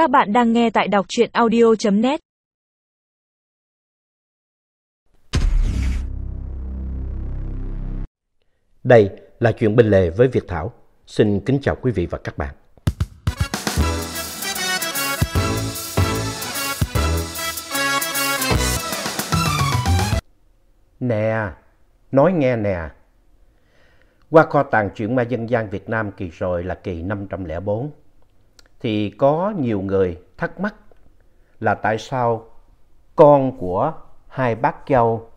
Các bạn đang nghe tại đọc truyện audio.net Đây là chuyện bên lề với Việt Thảo. Xin kính chào quý vị và các bạn. Nè, nói nghe nè. Qua kho tàng truyện ma dân gian Việt Nam kỳ rồi là kỳ 504 thì có nhiều người thắc mắc là tại sao con của hai bác châu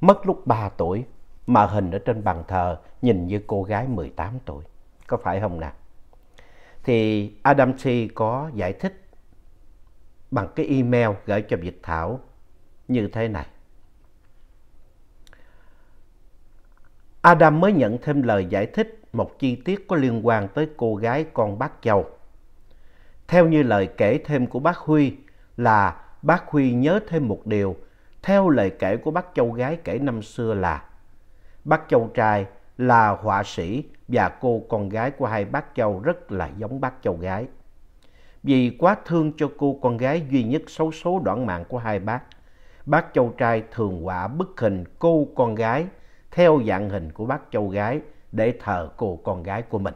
mất lúc 3 tuổi mà hình ở trên bàn thờ nhìn như cô gái 18 tuổi. Có phải không nào? Thì Adam T có giải thích bằng cái email gửi cho Việt Thảo như thế này. Adam mới nhận thêm lời giải thích một chi tiết có liên quan tới cô gái con bác Châu. Theo như lời kể thêm của bác Huy là bác Huy nhớ thêm một điều theo lời kể của bác Châu gái kể năm xưa là bác Châu trai là họa sĩ và cô con gái của hai bác Châu rất là giống bác Châu gái. Vì quá thương cho cô con gái duy nhất xấu số đoạn mạng của hai bác, bác Châu trai thường họa bức hình cô con gái theo dạng hình của bác Châu gái để thờ cô con gái của mình.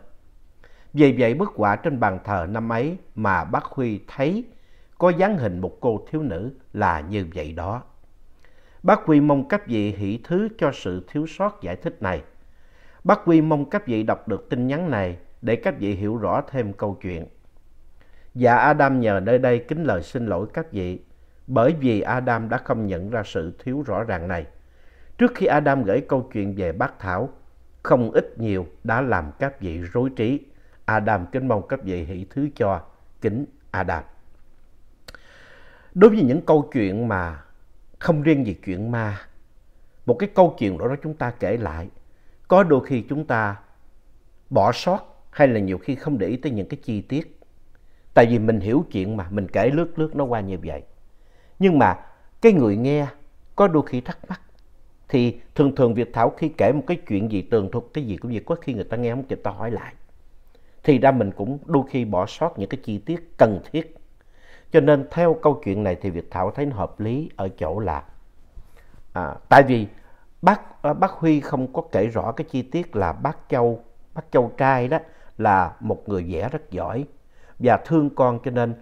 Vì vậy bức họa trên bàn thờ năm ấy mà bác Huy thấy có dáng hình một cô thiếu nữ là như vậy đó. Bác Huy mong các vị hỷ thứ cho sự thiếu sót giải thích này. Bác Huy mong các vị đọc được tin nhắn này để các vị hiểu rõ thêm câu chuyện. Và Adam nhờ nơi đây kính lời xin lỗi các vị bởi vì Adam đã không nhận ra sự thiếu rõ ràng này. Trước khi Adam gửi câu chuyện về bác Thảo, không ít nhiều đã làm các vị rối trí. Adam kính mong các vị hỷ thứ cho kính Adam. Đối với những câu chuyện mà không riêng gì chuyện ma, một cái câu chuyện đó, đó chúng ta kể lại, có đôi khi chúng ta bỏ sót hay là nhiều khi không để ý tới những cái chi tiết. Tại vì mình hiểu chuyện mà, mình kể lướt lướt nó qua như vậy. Nhưng mà cái người nghe có đôi khi thắc mắc. Thì thường thường Việt Thảo khi kể một cái chuyện gì tường thuật cái gì cũng vậy, có khi người ta nghe không kịp ta hỏi lại. Thì ra mình cũng đôi khi bỏ sót những cái chi tiết cần thiết. Cho nên theo câu chuyện này thì Việt Thảo thấy nó hợp lý ở chỗ là à, tại vì bác à, bác Huy không có kể rõ cái chi tiết là bác Châu bác Châu trai đó là một người vẽ rất giỏi và thương con cho nên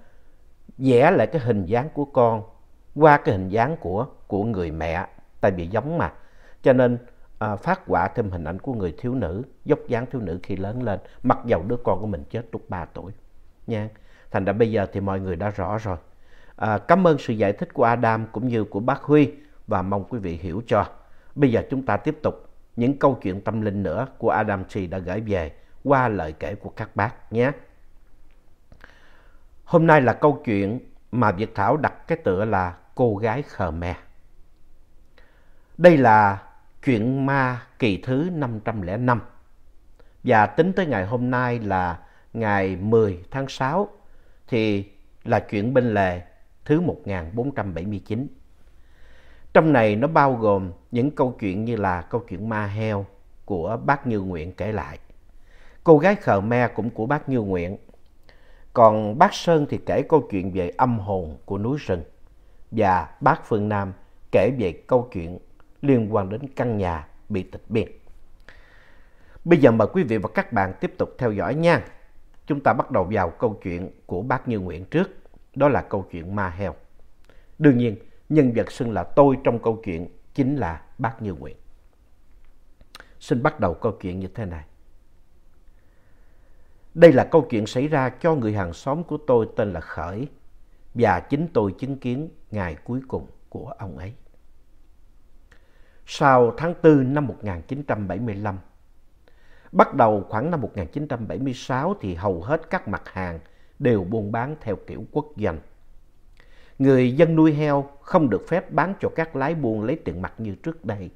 vẽ lại cái hình dáng của con qua cái hình dáng của của người mẹ tại vì giống mà. Cho nên à, phát họa thêm hình ảnh của người thiếu nữ dốc dáng thiếu nữ khi lớn lên mặc dầu đứa con của mình chết lúc 3 tuổi nha Thành ra bây giờ thì mọi người đã rõ rồi. À, cảm ơn sự giải thích của Adam cũng như của bác Huy và mong quý vị hiểu cho. Bây giờ chúng ta tiếp tục những câu chuyện tâm linh nữa của Adam T đã gửi về qua lời kể của các bác nhé. Hôm nay là câu chuyện mà Việt Thảo đặt cái tựa là Cô gái Khmer. Đây là chuyện ma kỳ thứ 505 và tính tới ngày hôm nay là ngày 10 tháng 6 thì là chuyện bên lề thứ 1479. Trong này nó bao gồm những câu chuyện như là câu chuyện ma heo của bác Như Nguyện kể lại. Cô gái khờ me cũng của bác Như Nguyện. Còn bác Sơn thì kể câu chuyện về âm hồn của núi rừng. Và bác Phương Nam kể về câu chuyện liên quan đến căn nhà bị tịch biên. Bây giờ mời quý vị và các bạn tiếp tục theo dõi nha. Chúng ta bắt đầu vào câu chuyện của bác Như Nguyễn trước. Đó là câu chuyện ma heo. Đương nhiên, nhân vật xưng là tôi trong câu chuyện chính là bác Như Nguyễn. Xin bắt đầu câu chuyện như thế này. Đây là câu chuyện xảy ra cho người hàng xóm của tôi tên là Khởi và chính tôi chứng kiến ngày cuối cùng của ông ấy. Sau tháng 4 năm 1975, Bắt đầu khoảng năm 1976 thì hầu hết các mặt hàng đều buôn bán theo kiểu quốc doanh. Người dân nuôi heo không được phép bán cho các lái buôn lấy tiền mặt như trước đây,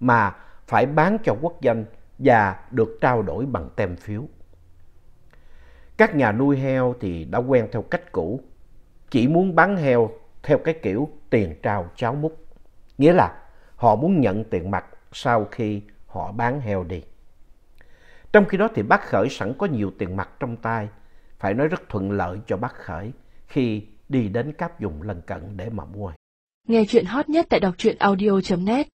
mà phải bán cho quốc doanh và được trao đổi bằng tem phiếu. Các nhà nuôi heo thì đã quen theo cách cũ, chỉ muốn bán heo theo cái kiểu tiền trao cháo múc. Nghĩa là họ muốn nhận tiền mặt sau khi họ bán heo đi. Trong khi đó thì bác Khởi sẵn có nhiều tiền mặt trong tay, phải nói rất thuận lợi cho bác Khởi khi đi đến các vùng lân cận để mà mua. Nghe chuyện hot nhất tại đọc truyện audio.net